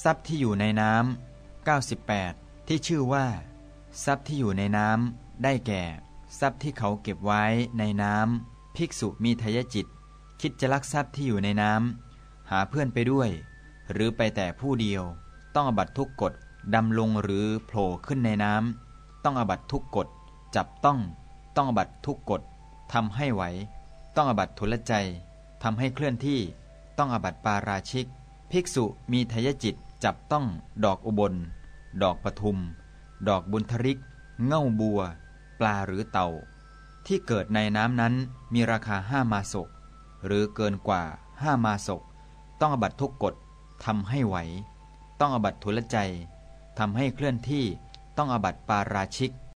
ทรัพย์ที่อยู่ในน้ำ98 ที่ชื่อว่า ทรัพย์ที่อยู่ในน้ำได้แก่ ทรัพย์ที่เขาเก็บไว้ในน้ำภิกษุมีทายจิต คิดจะลักทรัพย์ที่อยู่ในน้ำหาเพื่อนไปด้วย หรือไปแต่ผู้เดียว ต้องอบัตทุกกฎดำลงหรือโผล่ขึ้นในน้ำต้องอบัตทุกกฎจับต้อง ต้องอบัตทุกกฎทำให้ไหว ต้องอบัตทุลใจทำให้เคลื่อนที่ ต้องอบัตปาราชิก ภิกษุมีทายจิตจับต้องดอกอุบล ดอกปทุม ดอกบุญทริก เง่าบัว ปลาหรือเต่า ที่เกิดในน้ำนั้นมีราคาห้ามาศก หรือเกินกว่าห้ามาศก ต้องอบัตทุกกฎทำให้ไหว ต้องอบัตทุลใจทำให้เคลื่อนที่ต้องอบัตปาราชิก